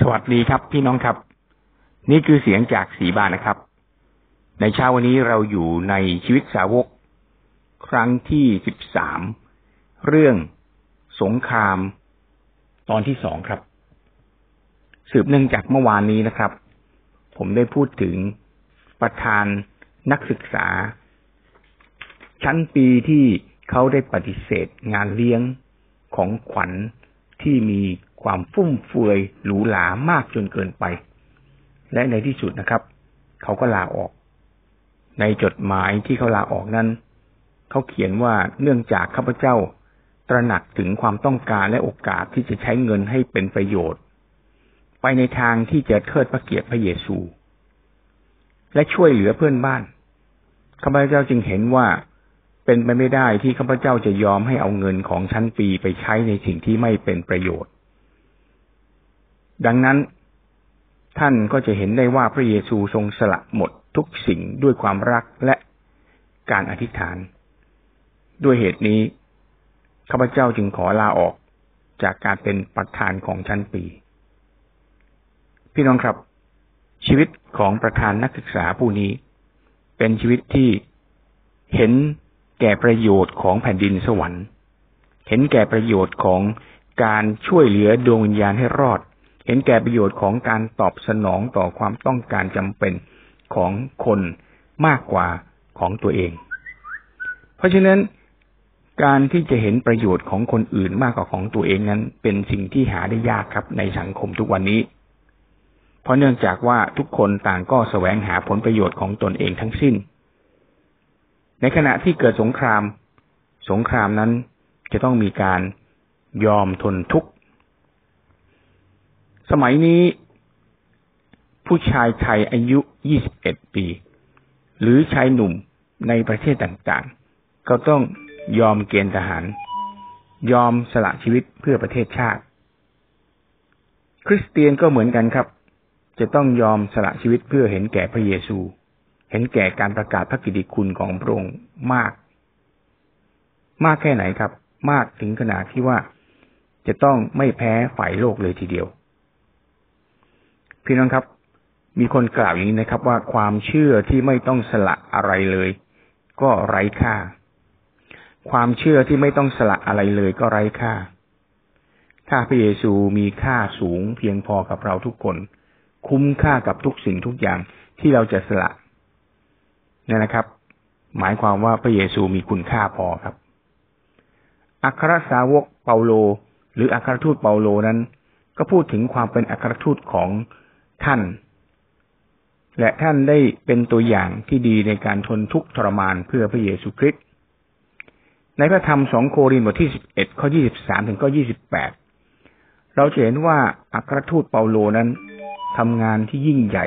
สวัสดีครับ พี่น้องครับ นี่คือเสียงจากสีบานนะครับ ในเช้าวันนี้เราอยู่ในชีวิตสาวก ครั้งที่สิบสามเรื่องสงคราม ตอนที่สองครับ สืบเนื่องจากเมื่อวานนี้นะครับ ผมได้พูดถึงประธานนักศึกษา ชั้นปีที่เขาได้ปฏิเสธงานเลี้ยงของขวัญ ที่มีความฟุ่มเฟือยหรูหรามากจนเกินไป และในที่สุดนะครับ เขาก็ลาออก ในจดหมายที่เขาลาออกนั้น เขาเขียนว่าเนื่องจากข้าพเจ้า ตระหนักถึงความต้องการและโอกาสที่จะใช้เงินให้เป็นประโยชน์ ไปในทางที่จะเทิดพระเกียรติพระเยซู และช่วยเหลือเพื่อนบ้านข้าพเจ้าจึงเห็นว่า เป็นไปไม่ได้ที่ข้าพเจ้าจะยอมให้เอาเงินของชั้นปีไปใช้ในสิ่งที่ไม่เป็นประโยชน์ ดังนั้นท่านก็จะเห็นได้ว่าพระเยซูทรงสละหมดทุกสิ่งด้วยความรักและการอธิษฐาน ด้วยเหตุนี้ข้าพเจ้าจึงขอลาออกจากการเป็นประธานของชั้นปี พี่น้องครับ ชีวิตของประธานนักศึกษาผู้นี้ เป็นชีวิตที่เห็น แก่ประโยชน์ของแผ่นดินสวรรค์ เห็นแก่ประโยชน์ของการช่วยเหลือดวงวิญญาณให้รอด เห็นแก่ประโยชน์ของการตอบสนองต่อความต้องการจำเป็นของคนมากกว่าของตัวเอง เพราะฉะนั้นการที่จะเห็นประโยชน์ของคนอื่นมากกว่าของตัวเองนั้น เป็นสิ่งที่หาได้ยากครับในสังคมทุกวันนี้ เพราะเนื่องจากว่าทุกคนต่างก็แสวงหาผลประโยชน์ของตนเองทั้งสิ้น ในขณะที่เกิดสงคราม สงครามนั้นจะต้องมีการยอมทนทุกข์ สมัยนี้ ผู้ชายไทยอายุ 21 ปี หรือชายหนุ่มในประเทศต่างๆ ก็ต้องยอมเกณฑ์ทหาร ยอมสละชีวิตเพื่อประเทศชาติ คริสเตียนก็เหมือนกันครับ จะต้องยอมสละชีวิตเพื่อเห็นแก่พระเยซู ห็นแก่การประกาศพระกิติคุณของพระองค์มาก มากแค่ไหนครับ มากถึงขนาดที่ว่าจะต้องไม่แพ้ฝ่ายโลกเลยทีเดียว พี่น้องครับ มีคนกล่าวอย่างนี้นะครับ ว่าความเชื่อที่ไม่ต้องสละอะไรเลย ก็ไร้ค่า ความเชื่อที่ไม่ต้องสละอะไรเลยก็ไร้ค่าถ้าพระเยซูมีค่าสูงเพียงพอกับเราทุกคน คุ้มค่ากับทุกสิ่งทุกอย่างที่เราจะสละ นี่ยนะครับ หมายความว่าพระเยซูมีคุณค่าพอครับ อัครสาวกเปาโล หรืออัครทูตเปาโลนั้น ก็พูดถึงความเป็นอัครทูตของท่าน และท่านได้เป็นตัวอย่างที่ดีในการทนทุกข์ทรมานเพื่อพระเยซูคริสต์ในพระธรรมสองโครินธ์บทที่สิบเอ็ดข้อยี่สิบสามถึงข้อยี่สิบแปดเราจะเห็นว่าอัครทูตเปาโลนั้นทำงานที่ยิ่งใหญ่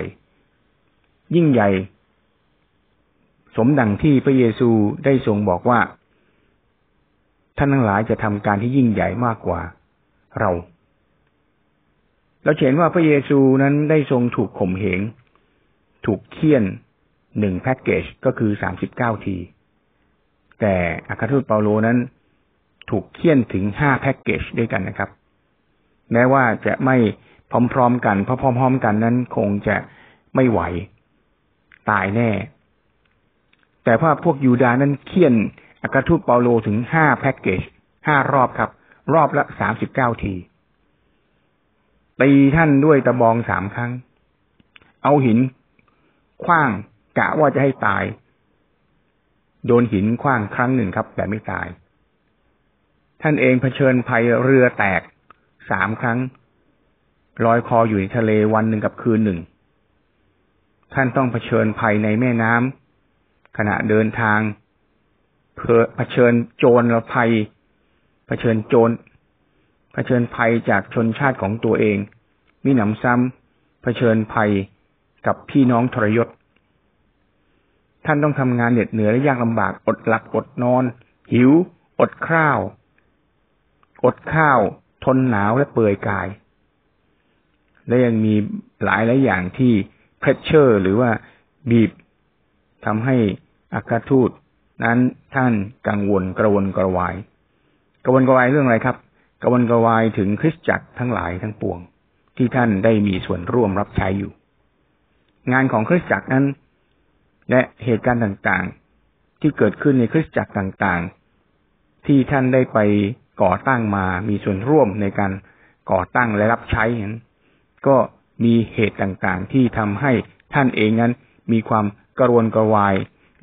ยิ่งใหญ่ สมดังที่พระเยซูได้ทรงบอกว่า ท่านทั้งหลายจะทำการที่ยิ่งใหญ่มากกว่าเรา เราเห็นว่าพระเยซูนั้นได้ทรงถูกข่มเหง ถูกเคี่ยนหนึ่งแพ็กเกจก็คือสามสิบเก้าที แต่อัครทูตเปาโลนั้นถูกเคี่ยนถึงห้าแพ็กเกจด้วยกันนะครับ แม้ว่าจะไม่พร้อมๆกันเพราะพร้อมๆกันนั้นคงจะไม่ไหว ตายแน่ แต่ว่าพวกยูดานั้นเคี่ยนอัครทูตเปาโลถึงห้าแพ็กเกจห้ารอบครับ รอบละสามสิบเก้าที ตีท่านด้วยตะบองสามครั้ง เอาหินคว้างกะว่าจะให้ตาย โดนหินคว้างครั้งหนึ่งครับ แต่ไม่ตาย ท่านเองเผชิญภัยเรือแตกสามครั้งลอยคออยู่ในทะเลวันหนึ่งกับคืนหนึ่ง ท่านต้องเผชิญภัยในแม่น้ำ ขณะเดินทางเผชิญโจรละภัย เผชิญโจรเผชิญภัยจากชนชาติของตัวเองมีหนำซ้ำเผชิญภัยกับพี่น้องทรยศ ท่านต้องทำงานเหน็ดเหนื่อยและยากลำบาก อดหลับอดนอน หิว อดข้าว อดข้าว ทนหนาวและเปื่อยกาย และยังมีหลายหลายอย่างที่เพรสเชอร์ หรือว่าบีบ ทำให้อัครทูตนั้นท่านกังวลกระวนกระวายกระวนกระวายเรื่องอะไรครับกระวนกระวายถึงคริสตจักรทั้งหลายทั้งปวง ที่ท่านได้มีส่วนร่วมรับใช้อยู่ งานของคริสตจักรนั้น และเหตุการณ์ต่างๆ ที่เกิดขึ้นในคริสตจักรต่างๆ ที่ท่านได้ไปก่อตั้งมามีส่วนร่วมในการก่อตั้งและรับใช้นั้นก็มีเหตุต่างๆ ที่ทำให้ท่านเองนั้นมีความ กระวนกระวาย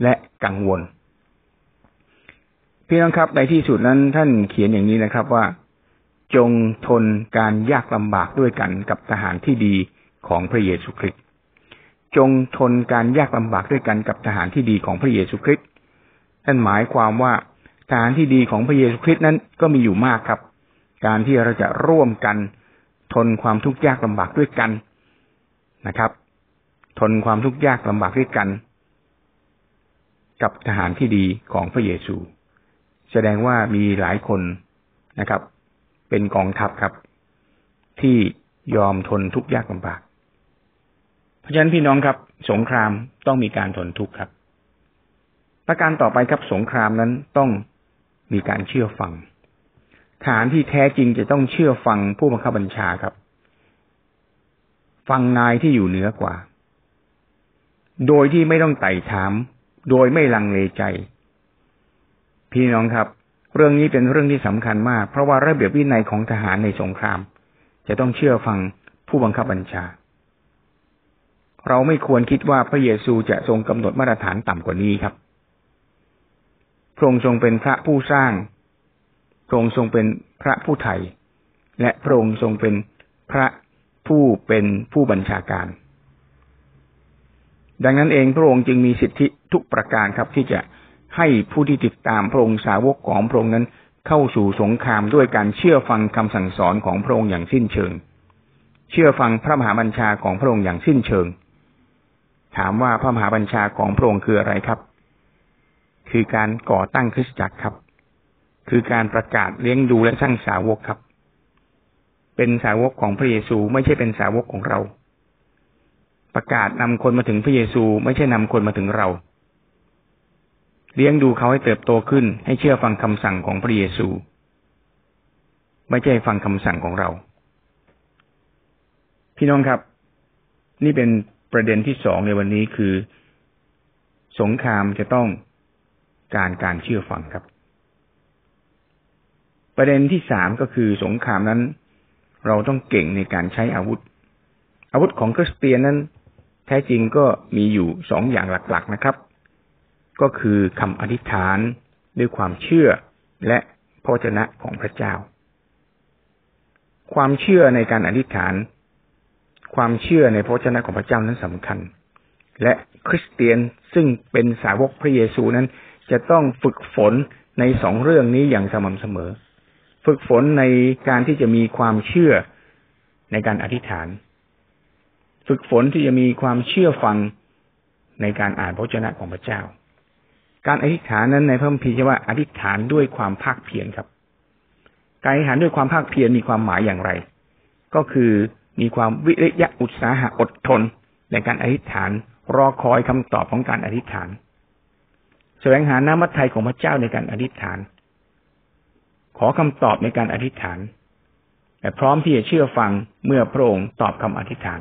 และกังวล พี่น้องครับในที่สุดนั้นท่านเขียนอย่างนี้นะครับว่า จงทนการยากลำบากด้วยกันกับทหารที่ดีของพระเยซูคริสต์จงทนการยากลำบากด้วยกันกับทหารที่ดีของพระเยซูคริสต์ท่านหมายความว่าทหารที่ดีของพระเยซูคริสต์นั้นก็มีอยู่มากครับ การที่เราจะร่วมกัน ทนความทุกข์ยากลำบากด้วยกันนะครับ ทนความทุกข์ยากลำบากด้วยกัน กับทหารที่ดีของพระเยซู แสดงว่ามีหลายคนนะครับ เป็นกองทัพครับ ที่ยอมทนทุกข์ยากลำบาก เพราะฉะนั้นพี่น้องครับ สงครามต้องมีการทนทุกข์ครับ ประการต่อไปครับสงครามนั้นต้องมีการเชื่อฟังฐานที่แท้จริงจะต้องเชื่อฟังผู้บังคับบัญชาครับ ฟังนายที่อยู่เหนือกว่า โดยที่ไม่ต้องไต่ถาม โดยไม่ลังเลใจ พี่น้องครับ เรื่องนี้เป็นเรื่องที่สำคัญมาก เพราะว่าระเบียบวินัยของทหารในสงคราม จะต้องเชื่อฟังผู้บังคับบัญชา เราไม่ควรคิดว่าพระเยซูจะทรงกำหนดมาตรฐานต่ำกว่านี้ครับพระองค์ทรงเป็นพระผู้สร้าง พระองค์ทรงเป็นพระผู้ไถ่ และพระองค์ทรงเป็นพระผู้เป็นผู้บัญชาการ ดังนั้นเองพระองค์จึงมีสิทธิทุกประการครับ ที่จะให้ผู้ที่ติดตามพระองค์สาวกของพระองค์นั้น เข้าสู่สงครามด้วยการเชื่อฟังคำสั่งสอนของพระองค์อย่างสิ้นเชิง เชื่อฟังพระมหาบัญชาของพระองค์อย่างสิ้นเชิง ถามว่าพระมหาบัญชาของพระองค์คืออะไรครับ คือการก่อตั้งคริสตจักรครับ คือการประกาศเลี้ยงดูและสร้างสาวกครับ เป็นสาวกของพระเยซูไม่ใช่เป็นสาวกของเรา ประกาศนำคนมาถึงพระเยซู ไม่ใช่นำคนมาถึงเรา เลี้ยงดูเขาให้เติบโตขึ้น ให้เชื่อฟังคำสั่งของพระเยซู ไม่ใช่ฟังคำสั่งของเรา พี่น้องครับ นี่เป็นประเด็นที่สองในวันนี้คือ สงครามจะต้องการการเชื่อฟังครับ ประเด็นที่สามก็คือสงครามนั้น เราต้องเก่งในการใช้อาวุธ อาวุธของคริสเตียนนั้น แท้จริงก็มีอยู่สองอย่างหลักๆนะครับ ก็คือคำอธิษฐานด้วยความเชื่อและพระเจนะของพระเจ้า ความเชื่อในการอธิษฐาน ความเชื่อในพระเจนะของพระเจ้านั้นสำคัญ และคริสเตียนซึ่งเป็นสาวกพระเยซูนั้น จะต้องฝึกฝนในสองเรื่องนี้อย่างสม่ำเสมอ ฝึกฝนในการที่จะมีความเชื่อในการอธิษฐาน ฝึกฝนที่จะมีความเชื่อฟังในการอ่านพระเจนะของพระเจ้า การอธิษฐานนั้นในพระคัมภีร์ว่าอธิษฐานด้วยความภาคเพียรครับ การอธิษฐานด้วยความภาคเพียรมีความหมายอย่างไร ก็คือมีความวิริยะอุตสาหะอดทน ในการอธิษฐานรอคอยคำตอบของการอธิษฐานแสวงหาน้ำมัทไทยของพระเจ้าในการอธิษฐาน ขอคำตอบในการอธิษฐานแต่พร้อมที่จะเชื่อฟังเมื่อพระองค์ตอบคำอธิษฐาน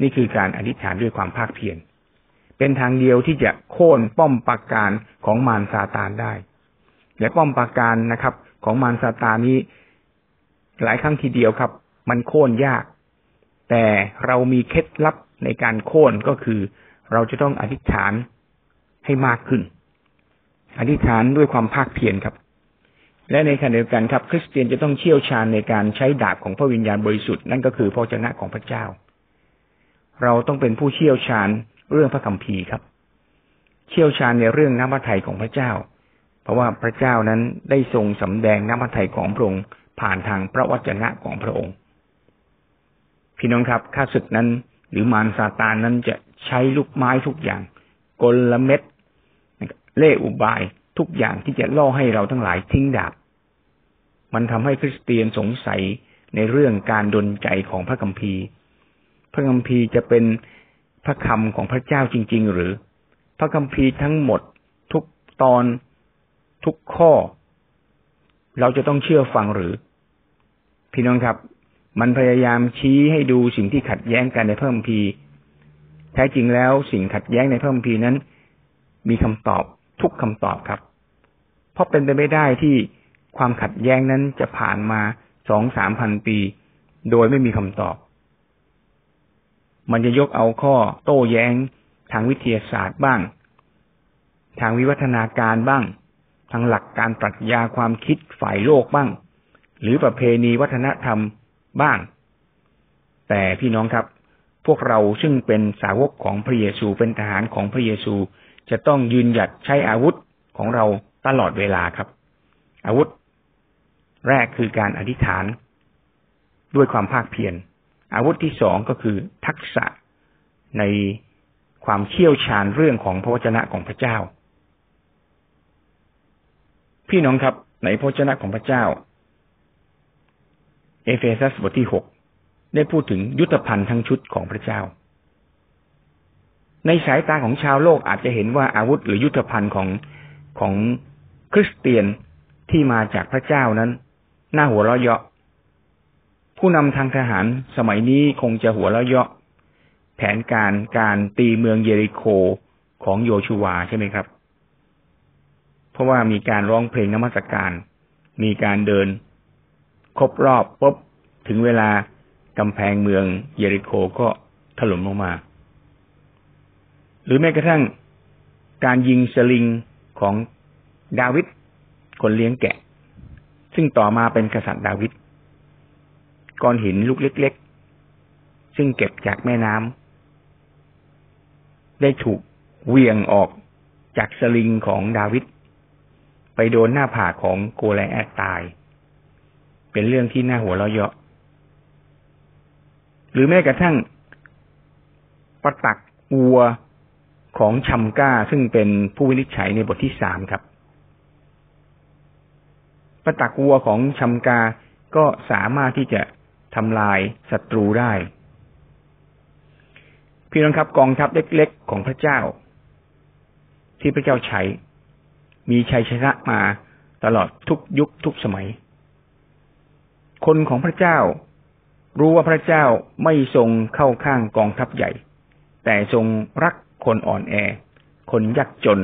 นี่คือการอธิษฐานด้วยความภาคเพียรเป็นทางเดียวที่จะโค่นป้อมปราการของมารซาตานได้ และป้อมปราการนะครับ ของมารซาตานนี้ หลายครั้งทีเดียวครับ มันโค่นยาก แต่เรามีเคล็ดลับในการโค่นก็คือ เราจะต้องอธิษฐานให้มากขึ้น อธิษฐานด้วยความภาคเพียรครับ และในขณะเดียวกันครับ คริสเตียนจะต้องเชี่ยวชาญในการใช้ดาบของพระวิญญาณบริสุทธิ์นั่นก็คือพระเจ้าของพระเจ้า เราต้องเป็นผู้เชี่ยวชาญเรื่องพระคัมภีร์ครับ เชี่ยวชาญในเรื่องน้ำพระทัยของพระเจ้า เพราะว่าพระเจ้านั้นได้ทรงสำแดงน้ำพระทัยของพระองค์ผ่านทางพระวจนะของพระองค์ พี่น้องครับข้าศึกนั้น หรือมารซาตานนั้นจะใช้ลูกไม้ทุกอย่าง กลเม็ดเล่อุบายทุกอย่างที่จะล่อให้เราทั้งหลายทิ้งดาบ มันทำให้คริสเตียนสงสัยในเรื่องการดลใจของพระคัมภีร์ พระคัมภีร์จะเป็นพระคำของพระเจ้าจริง ๆ หรือ พระคัมภีร์ทั้งหมดทุกตอนทุกข้อ เราจะต้องเชื่อฟังหรือ พี่น้องครับ มันพยายามชี้ให้ดูสิ่งที่ขัดแย้งกันในพระคัมภีร์แท้จริงแล้วสิ่งขัดแย้งในพระคัมภีร์นั้น มีคำตอบทุกคำตอบครับ เพราะเป็นไปไม่ได้ที่ความขัดแย้งนั้นจะผ่านมาสองสามพันปี โดยไม่มีคำตอบ มันจะยกเอาข้อโต้แย้งทางวิทยาศาสตร์บ้าง ทางวิวัฒนาการบ้าง ทางหลักการปรัชญาความคิดฝ่ายโลกบ้าง หรือประเพณีวัฒนธรรมบ้าง แต่พี่น้องครับ พวกเราซึ่งเป็นสาวกของพระเยซูเป็นทหารของพระเยซูจะต้องยืนหยัดใช้อาวุธของเราตลอดเวลาครับ อาวุธ แรกคือการอธิษฐาน ด้วยความภาคเพียร อาวุธที่สองก็คือทักษะในความเชี่ยวชาญเรื่องของพระวจนะของพระเจ้า พี่น้องครับในพระวจนะของพระเจ้า เอเฟซัสบทที่หกได้พูดถึงยุทธภัณฑ์ทั้งชุดของพระเจ้า ในสายตาของชาวโลกอาจจะเห็นว่าอาวุธหรือยุทธภัณฑ์ของของคริสเตียนที่มาจากพระเจ้านั้น น่าหัวเราะเยาะ ผู้นำทางทหารสมัยนี้คงจะหัวเราะเยาะแผนการการตีเมืองเยริโคของโยชูวาใช่ไหมครับ เพราะว่ามีการร้องเพลงนมัสการ มีการเดิน ครบรอบปุ๊บถึงเวลากำแพงเมืองเยริโคก็ถล่มลงมา หรือแม้กระทั่งการยิงสลิงของดาวิดคนเลี้ยงแกะ ซึ่งต่อมาเป็นกษัตริย์ดาวิด ก้อนหินลูกเล็ก ๆ ซึ่งเก็บจากแม่น้ำได้ถูกเวียงออกจากสลิงของดาวิดไปโดนหน้าผากของโกแลแอดตาย เป็นเรื่องที่น่าหัวเราะเยาะ หรือแม้กระทั่งประตักวัวของชัมก้าซึ่งเป็นผู้วินิจฉัยในบทที่สามครับ ประตักวัวของชัมกาก็สามารถที่จะ ทำลายศัตรูได้ พี่น้องครับกองทัพเล็กๆของพระเจ้า ที่พระเจ้าใช้ มีชัยชนะมาตลอดทุกยุคทุกสมัย คนของพระเจ้า รู้ว่าพระเจ้าไม่ทรงเข้าข้างกองทัพใหญ่ แต่ทรงรักคนอ่อนแอ คนยากจน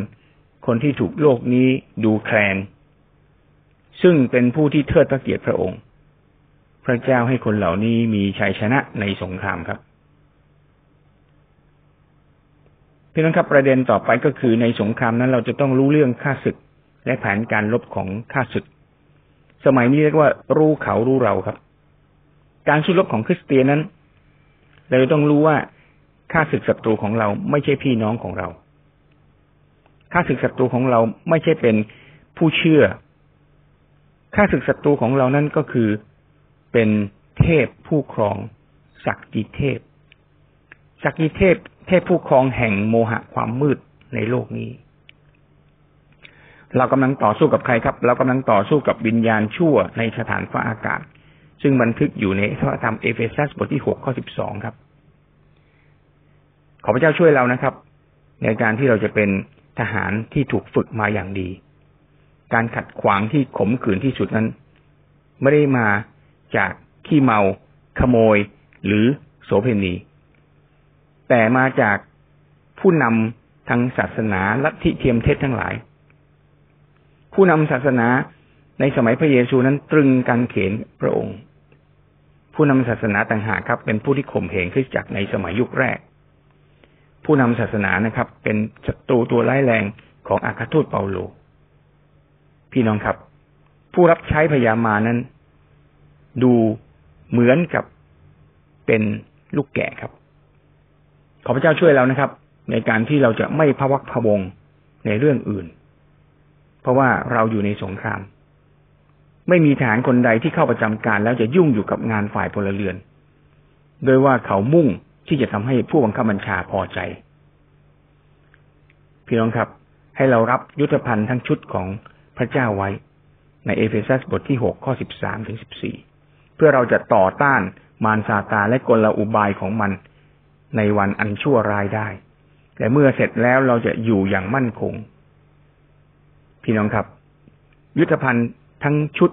คนที่ถูกโลกนี้ดูแคลน ซึ่งเป็นผู้ที่เทิดพระเกียรติพระองค์ พระเจ้าให้คนเหล่านี้มีชัยชนะในสงครามครับพี่น้องครับประเด็นต่อไปก็คือในสงครามนั้น เราจะต้องรู้เรื่องค่าศึก และแผนการลบของค่าศึก สมัยนี้เรียกว่า รู้เขารู้เราครับ การสู้รบของคริสเตียนนั้น เราจะต้องรู้ว่าข้าศึกศัตรูของเราไม่ใช่พี่น้องของเราข้าศึกศัตรูของเราไม่ใช่เป็นผู้เชื่อข้าศึกศัตรูของเรานั้นก็คือ เป็นเทพผู้ครองสักกิเทพสักกิเทพ เทพผู้ครองแห่งโมหะความมืดในโลกนี้ เรากำลังต่อสู้กับใครครับ เรากำลังต่อสู้กับวิญญาณชั่วในสถานฟ้าอากาศ ซึ่งบันทึกอยู่ในพระธรรมเอเฟซัสบทที่หกข้อสิบสองครับ ขอพระเจ้าช่วยเรานะครับ ในการที่เราจะเป็นทหารที่ถูกฝึกมาอย่างดี การขัดขวางที่ขมขื่นที่สุดนั้น ไม่ได้มา จากขี้เมา ขโมย หรือโสเพณี แต่มาจากผู้นำทางศาสนาลัทธิเทียมเทศทั้งหลาย ผู้นำศาสนาในสมัยพระเยซูนั้นตรึงกังเขนพระองค์ ผู้นำศาสนาต่างหากครับ เป็นผู้ที่ข่มเหงขึ้นจากในสมัยยุคแรก ผู้นำศาสนานะครับ เป็นศัตรูตัวร้ายแรงของอาคาทูตเปาโล พี่น้องครับ ผู้รับใช้พยามานั้น ดูเหมือนกับเป็นลูกแกะครับ ขอพระเจ้าช่วยเรานะครับ ในการที่เราจะไม่พะวักพะวงในเรื่องอื่น เพราะว่าเราอยู่ในสงคราม ไม่มีทหารคนใดที่เข้าประจำการแล้วจะยุ่งอยู่กับงานฝ่ายพลเรือน โดยว่าเขามุ่งที่จะทำให้ผู้บังคับบัญชาพอใจ พี่น้องครับ ให้เรารับยุทธภัณฑ์ทั้งชุดของพระเจ้าไว้ ในเอเฟซัสบทที่หกข้อสิบสามถึงสิบสี่ เพื่อเราจะต่อต้านมารซาตานและกลอุบายของมัน ในวันอันชั่วร้ายได้ แต่เมื่อเสร็จแล้วเราจะอยู่อย่างมั่นคง พี่น้องครับ ยุทธภัณฑ์ทั้งชุด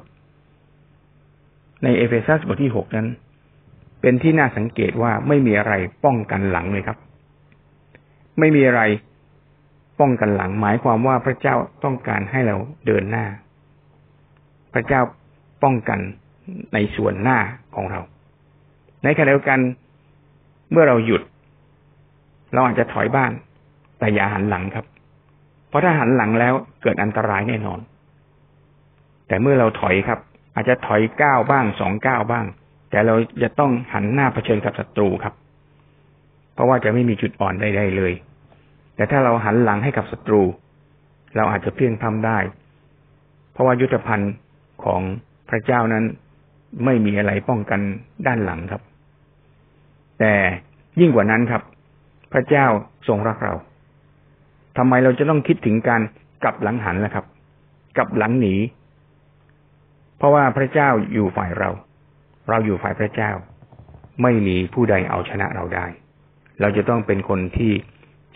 ในเอเฟซัสบทที่หกนั้น เป็นที่น่าสังเกตว่าไม่มีอะไรป้องกันหลังเลยครับ ไม่มีอะไรป้องกันหลัง หมายความว่าพระเจ้าต้องการให้เราเดินหน้า พระเจ้าป้องกัน ในส่วนหน้าของเรา ในขณะเดียวกันเมื่อเราหยุด เราอาจจะถอยบ้านแต่อย่าหันหลังครับ เพราะถ้าหันหลังแล้วเกิดอันตรายแน่นอน แต่เมื่อเราถอยครับ อาจจะถอยก้าวบ้างสองก้าวบ้าง แต่เราจะต้องหันหน้าเผชิญกับศัตรูครับ เพราะว่าจะไม่มีจุดอ่อนใดๆเลย แต่ถ้าเราหันหลังให้กับศัตรู เราอาจจะเพียงทำได้ เพราะว่ายุทธภัณฑ์ของพระเจ้านั้น ไม่มีอะไรป้องกันด้านหลังครับ แต่ยิ่งกว่านั้นครับ พระเจ้าทรงรักเราทำไมเราจะต้องคิดถึงการกลับหลังหันล่ะครับ กลับหลังหนี เพราะว่าพระเจ้าอยู่ฝ่ายเรา เราอยู่ฝ่ายพระเจ้า ไม่มีผู้ใดเอาชนะเราได้ เราจะต้องเป็นคนที่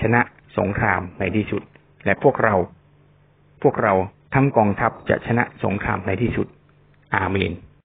ชนะสงครามในที่สุด และพวกเรา พวกเราทั้งกองทัพจะชนะสงครามในที่สุด อาเมน